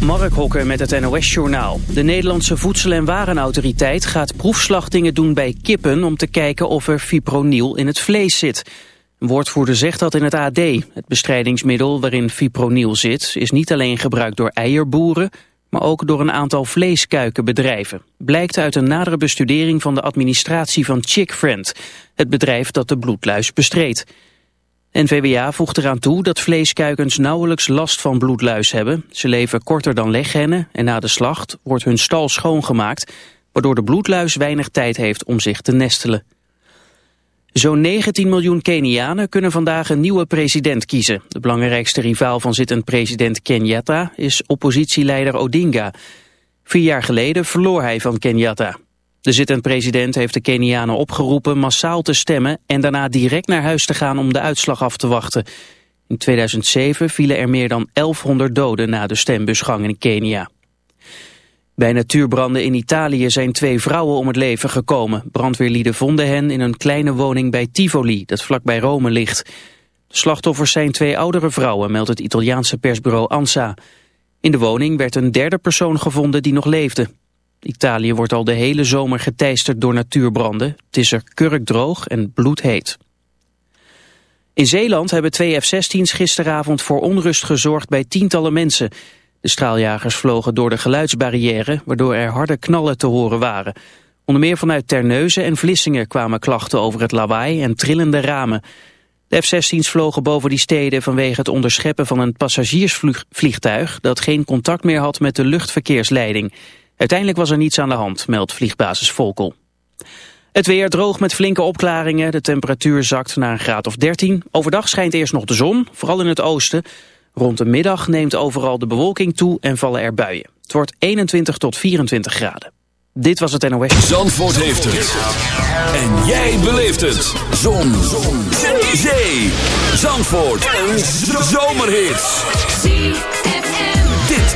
Mark Hokker met het NOS-journaal. De Nederlandse Voedsel- en Warenautoriteit gaat proefslachtingen doen bij kippen... om te kijken of er fipronil in het vlees zit. Een woordvoerder zegt dat in het AD. Het bestrijdingsmiddel waarin fipronil zit... is niet alleen gebruikt door eierboeren... maar ook door een aantal vleeskuikenbedrijven. Blijkt uit een nadere bestudering van de administratie van Chickfriend... het bedrijf dat de bloedluis bestreed. NVWA voegt eraan toe dat vleeskuikens nauwelijks last van bloedluis hebben. Ze leven korter dan leghennen en na de slacht wordt hun stal schoongemaakt... waardoor de bloedluis weinig tijd heeft om zich te nestelen. Zo'n 19 miljoen Kenianen kunnen vandaag een nieuwe president kiezen. De belangrijkste rivaal van zittend president Kenyatta is oppositieleider Odinga. Vier jaar geleden verloor hij van Kenyatta. De zittend president heeft de Kenianen opgeroepen massaal te stemmen en daarna direct naar huis te gaan om de uitslag af te wachten. In 2007 vielen er meer dan 1100 doden na de stembusgang in Kenia. Bij natuurbranden in Italië zijn twee vrouwen om het leven gekomen. Brandweerlieden vonden hen in een kleine woning bij Tivoli, dat vlakbij Rome ligt. De slachtoffers zijn twee oudere vrouwen, meldt het Italiaanse persbureau ANSA. In de woning werd een derde persoon gevonden die nog leefde. Italië wordt al de hele zomer geteisterd door natuurbranden. Het is er kurkdroog en bloedheet. In Zeeland hebben twee F-16's gisteravond voor onrust gezorgd bij tientallen mensen. De straaljagers vlogen door de geluidsbarrière, waardoor er harde knallen te horen waren. Onder meer vanuit Terneuzen en Vlissingen kwamen klachten over het lawaai en trillende ramen. De F-16's vlogen boven die steden vanwege het onderscheppen van een passagiersvliegtuig... dat geen contact meer had met de luchtverkeersleiding. Uiteindelijk was er niets aan de hand, meldt vliegbasis Volkel. Het weer droog met flinke opklaringen. De temperatuur zakt naar een graad of 13. Overdag schijnt eerst nog de zon, vooral in het oosten. Rond de middag neemt overal de bewolking toe en vallen er buien. Het wordt 21 tot 24 graden. Dit was het NOS. Zandvoort heeft het. En jij beleeft het. Zon. zon. Zee. Zandvoort. Een zomerhit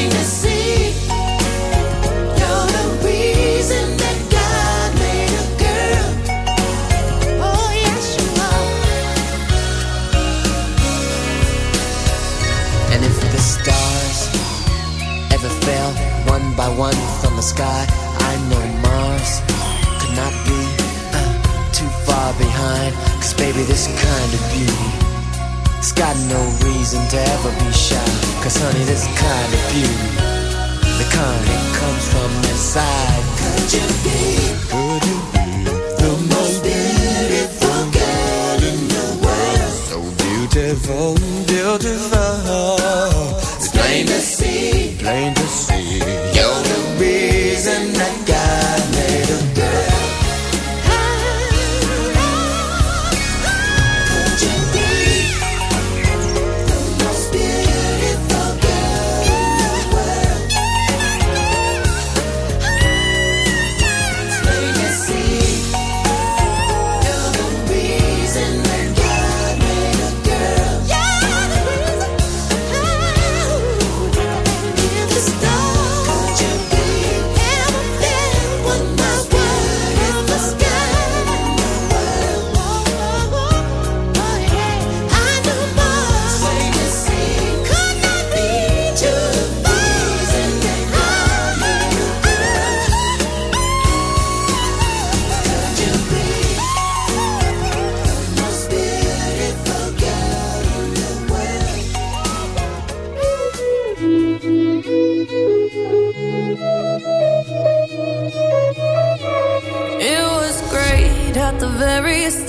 happiness.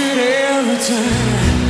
inheritance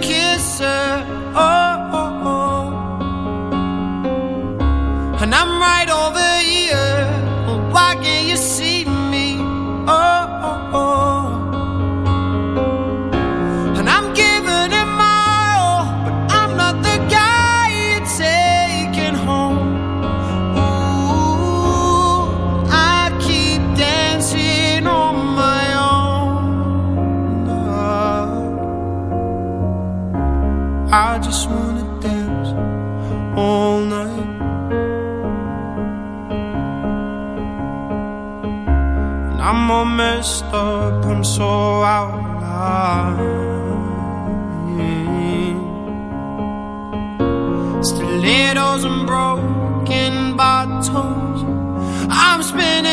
Spinning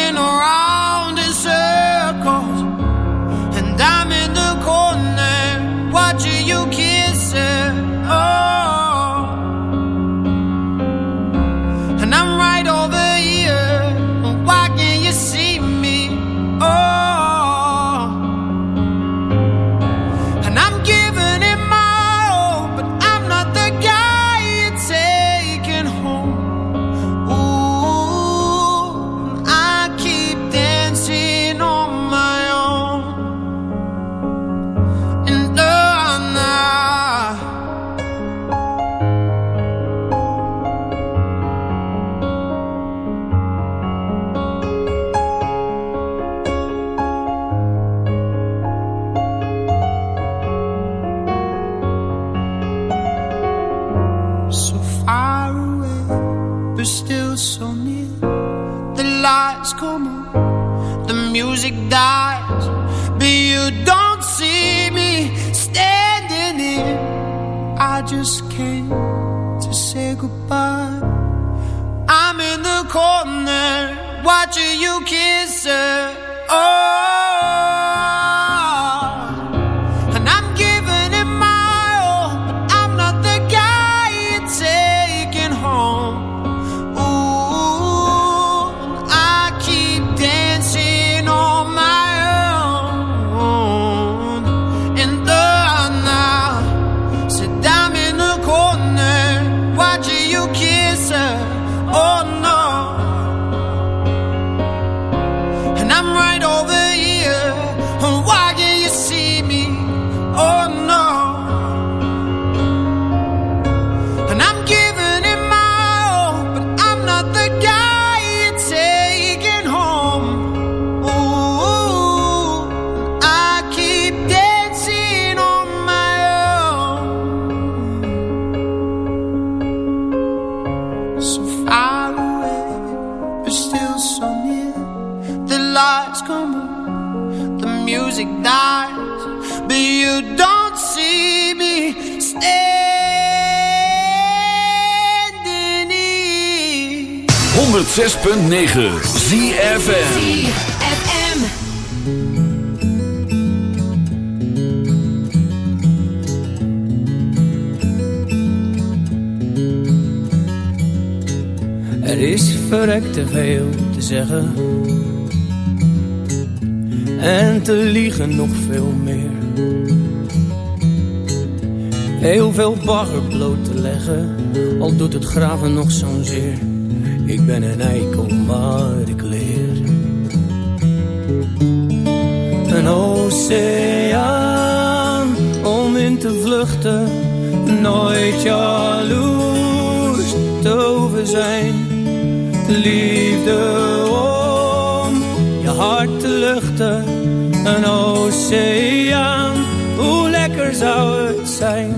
Er is verrekt te veel te zeggen. En te liegen nog veel meer. Heel veel bagger bloot te leggen. Al doet het graven nog zo'n zeer. Ik ben een eikel, maar ik oceaan om in te vluchten. Nooit jaloers te over zijn. Liefde om je hart te luchten. Een oceaan, hoe lekker zou het zijn.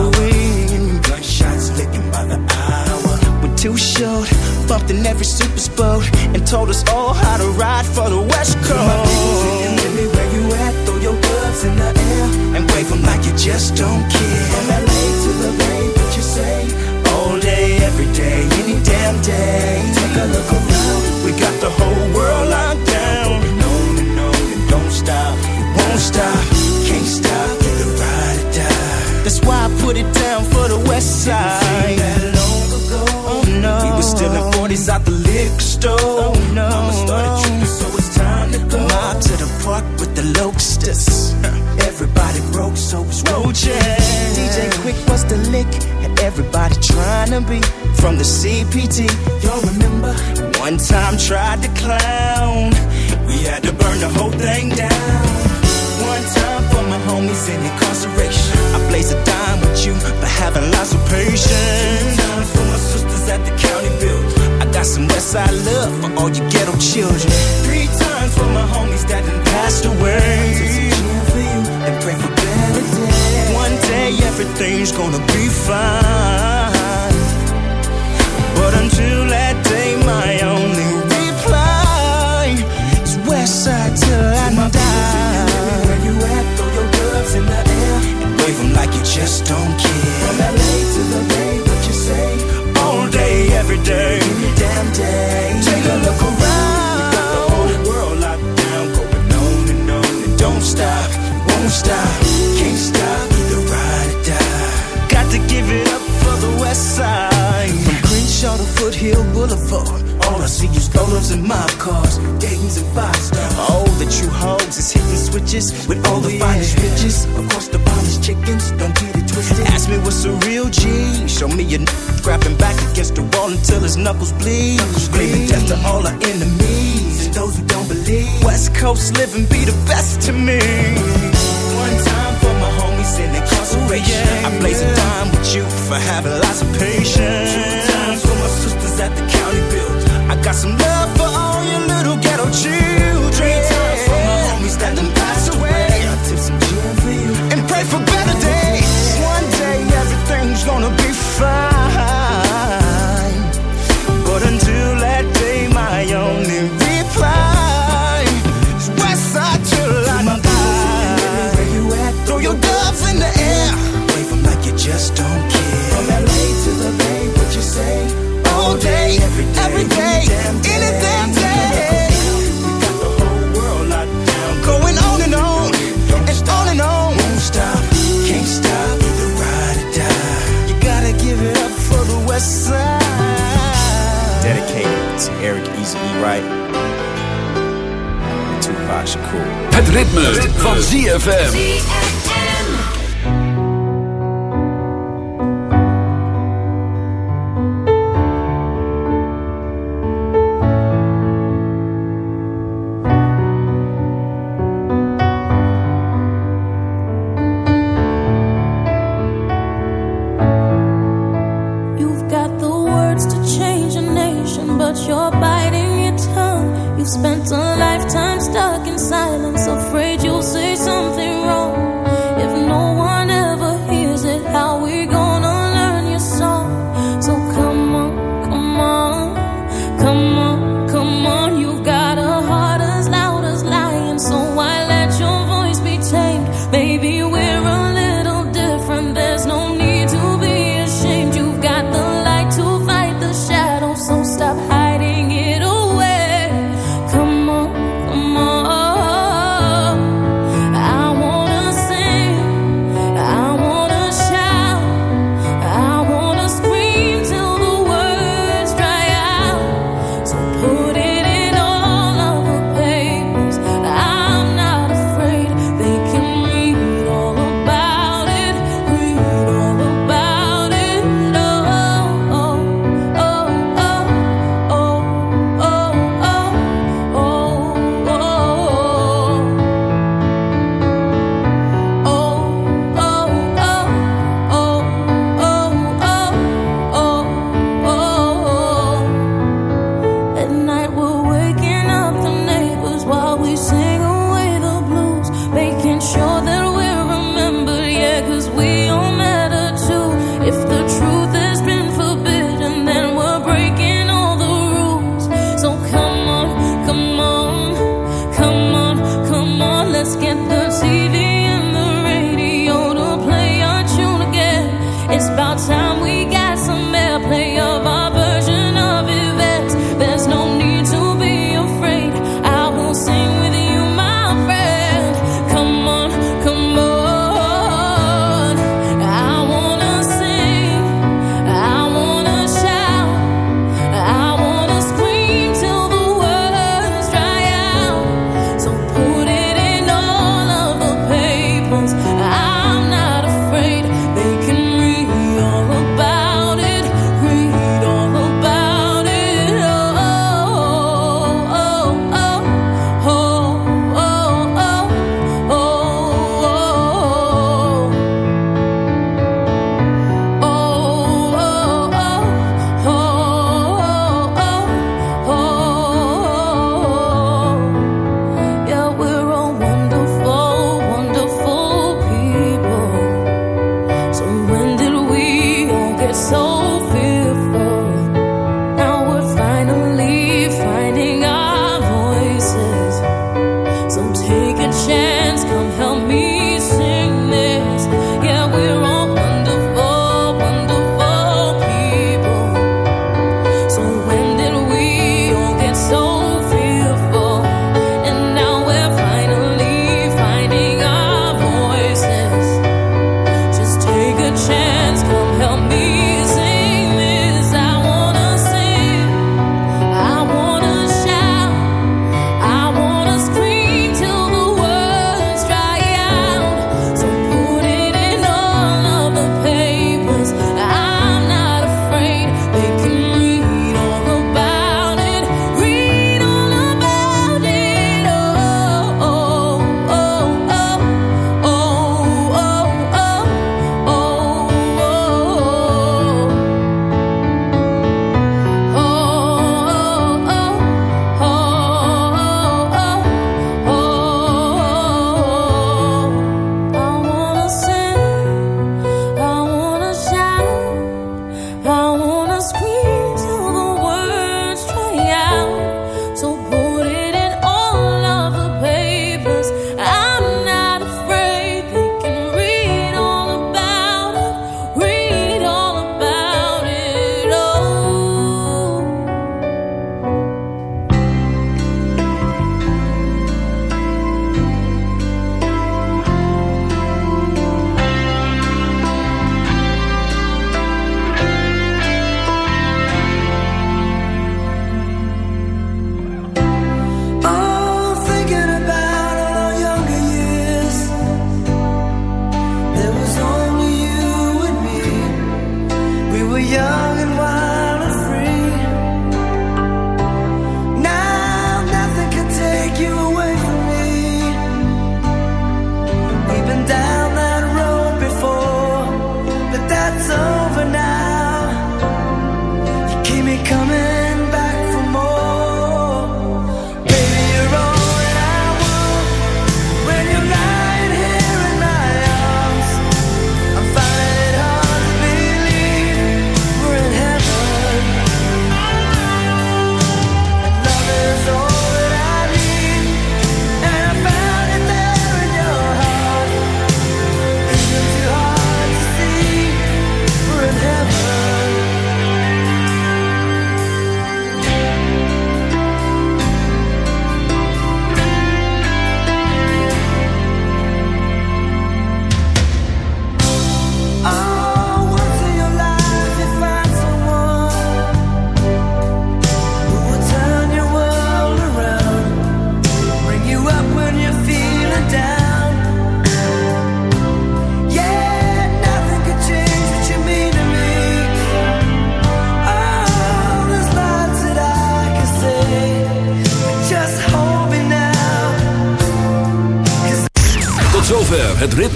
Ooh, gunshots licking by the hour. When Too Short bumped in every super boat and told us all how to ride for the West Coast. Where you at? Throw your gloves in the air and wave them like you just don't care. From LA to the Bay, what you say? All day, every day, any damn day. Take a look around, we got the whole world locked down. And on and don't stop, won't stop, can't stop, put it down for the West Side. That long ago, oh no, we were still in 40s out the liquor store. Oh no, Mama started tripping, so it's time to go. Mob to the park with the locusts. Everybody broke, so it's roaches. DJ Quick was the lick, and everybody trying to be from the CPT. Y'all remember? One time tried to clown. We had to burn the whole thing down. One time for my homies in incarceration. I blaze a dime with you for having lots of patience. Two times for my sisters at the county build. I got some Westside love for all you ghetto children. Three times for my homies that done passed away. For you and pray for better days. One day everything's gonna be fine. But until that day, my only reply is Westside till I die. Gloves in the air and wave 'em like you just don't care. From LA to the Bay, what you say? All day, every day, any damn day. Take a look around. We got the whole world locked down, going on and on and don't stop, won't stop, can't stop, either ride or die. Got to give it up for the West Side. Crenshaw to Foothill Boulevard. All I see is rollers and mob cars, Dayton's and five stars. Oh, the true hoes is hitting switches with all the oh, finest riches. Course, the finest chickens, don't get it twisted. Ask me what's a real G. Show me a n- grabbing back against the wall until his knuckles bleed. Screaming death to all our enemies and those who don't believe. West Coast living be the best to me. One time for my homies in incarceration. Oh, I blaze a dime with you for having lots of patience. Two times for my sisters at the county build. I got some love for all your little ghetto children. Three times for my homies that done ZFM.